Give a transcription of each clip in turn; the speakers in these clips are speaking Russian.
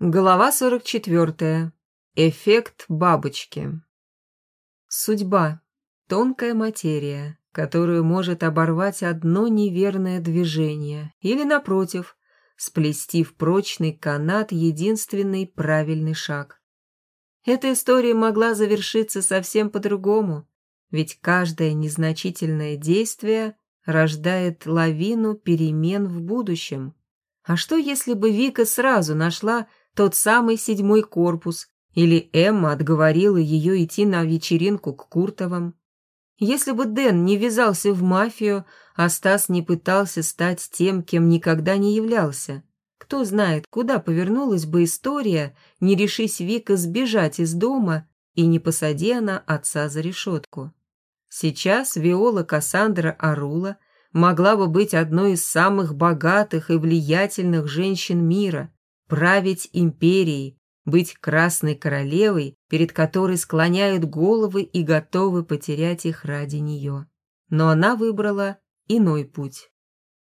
Глава 44. Эффект бабочки. Судьба – тонкая материя, которую может оборвать одно неверное движение или, напротив, сплести в прочный канат единственный правильный шаг. Эта история могла завершиться совсем по-другому, ведь каждое незначительное действие рождает лавину перемен в будущем. А что, если бы Вика сразу нашла тот самый седьмой корпус, или Эмма отговорила ее идти на вечеринку к Куртовым. Если бы Дэн не ввязался в мафию, а Стас не пытался стать тем, кем никогда не являлся, кто знает, куда повернулась бы история, не решись Вика сбежать из дома и не посади она отца за решетку. Сейчас Виола Кассандра Арула могла бы быть одной из самых богатых и влиятельных женщин мира, править империей, быть красной королевой, перед которой склоняют головы и готовы потерять их ради нее. Но она выбрала иной путь.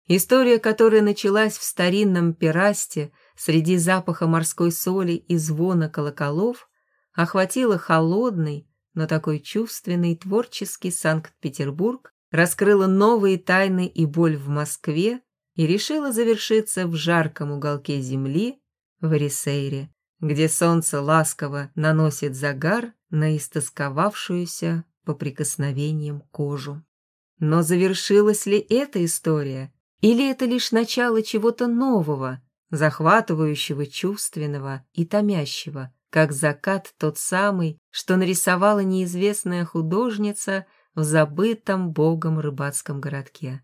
История, которая началась в старинном пирасте среди запаха морской соли и звона колоколов, охватила холодный, но такой чувственный творческий Санкт-Петербург, раскрыла новые тайны и боль в Москве и решила завершиться в жарком уголке земли в Эрисейре, где солнце ласково наносит загар на истосковавшуюся по прикосновениям кожу. Но завершилась ли эта история? Или это лишь начало чего-то нового, захватывающего, чувственного и томящего, как закат тот самый, что нарисовала неизвестная художница в забытом богом рыбацком городке?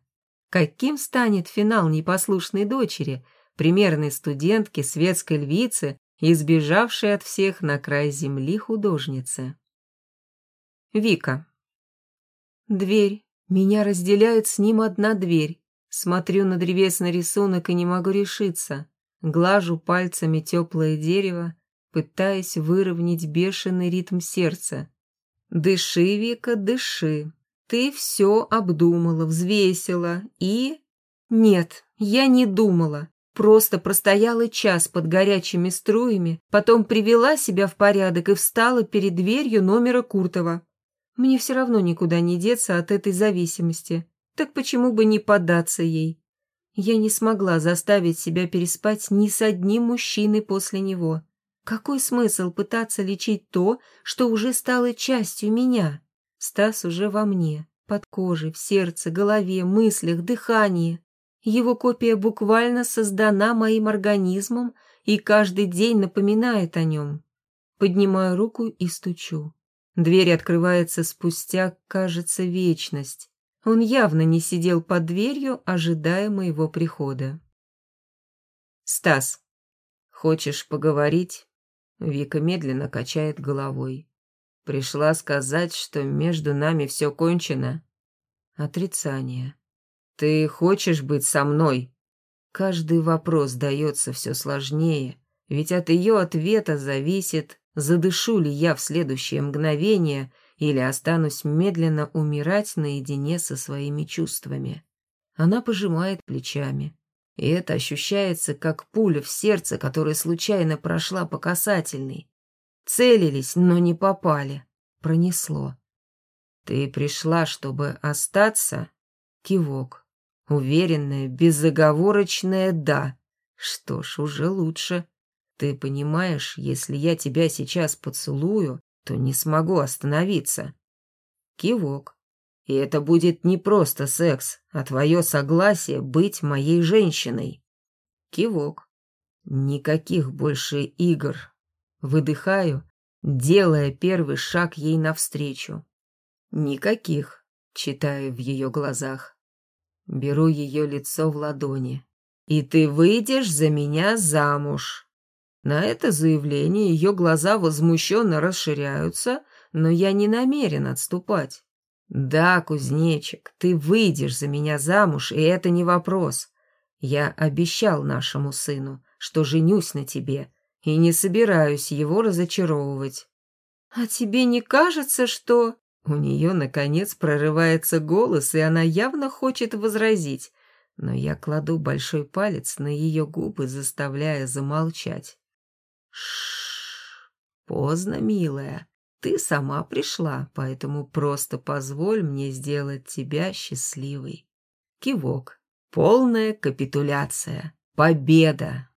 Каким станет финал непослушной дочери – примерной студентки, светской львицы, избежавшей от всех на край земли художницы. Вика. Дверь. Меня разделяет с ним одна дверь. Смотрю на древесный рисунок и не могу решиться. Глажу пальцами теплое дерево, пытаясь выровнять бешеный ритм сердца. Дыши, Вика, дыши. Ты все обдумала, взвесила и... Нет, я не думала. Просто простояла час под горячими струями, потом привела себя в порядок и встала перед дверью номера Куртова. Мне все равно никуда не деться от этой зависимости. Так почему бы не поддаться ей? Я не смогла заставить себя переспать ни с одним мужчиной после него. Какой смысл пытаться лечить то, что уже стало частью меня? Стас уже во мне, под кожей, в сердце, голове, мыслях, дыхании. Его копия буквально создана моим организмом и каждый день напоминает о нем. Поднимаю руку и стучу. Дверь открывается спустя, кажется, вечность. Он явно не сидел под дверью, ожидая моего прихода. «Стас, хочешь поговорить?» Вика медленно качает головой. «Пришла сказать, что между нами все кончено». Отрицание. «Ты хочешь быть со мной?» Каждый вопрос дается все сложнее, ведь от ее ответа зависит, задышу ли я в следующее мгновение или останусь медленно умирать наедине со своими чувствами. Она пожимает плечами. И это ощущается, как пуля в сердце, которая случайно прошла по касательной. Целились, но не попали. Пронесло. «Ты пришла, чтобы остаться?» Кивок. Уверенное, безоговорочное «да». Что ж, уже лучше. Ты понимаешь, если я тебя сейчас поцелую, то не смогу остановиться. Кивок. И это будет не просто секс, а твое согласие быть моей женщиной. Кивок. Никаких больше игр. Выдыхаю, делая первый шаг ей навстречу. Никаких, читаю в ее глазах. Беру ее лицо в ладони. «И ты выйдешь за меня замуж». На это заявление ее глаза возмущенно расширяются, но я не намерен отступать. «Да, кузнечик, ты выйдешь за меня замуж, и это не вопрос. Я обещал нашему сыну, что женюсь на тебе, и не собираюсь его разочаровывать». «А тебе не кажется, что...» У нее, наконец, прорывается голос, и она явно хочет возразить, но я кладу большой палец на ее губы, заставляя замолчать. Шш, поздно, милая. Ты сама пришла, поэтому просто позволь мне сделать тебя счастливой. Кивок. Полная капитуляция. Победа.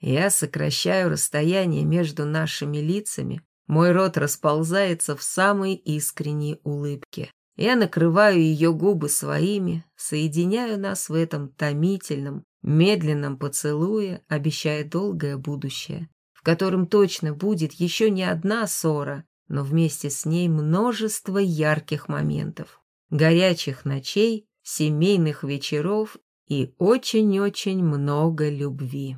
Я сокращаю расстояние между нашими лицами, мой рот расползается в самой искренней улыбке. Я накрываю ее губы своими, соединяю нас в этом томительном, медленном поцелуе, обещая долгое будущее, в котором точно будет еще не одна ссора, но вместе с ней множество ярких моментов, горячих ночей, семейных вечеров и очень-очень много любви.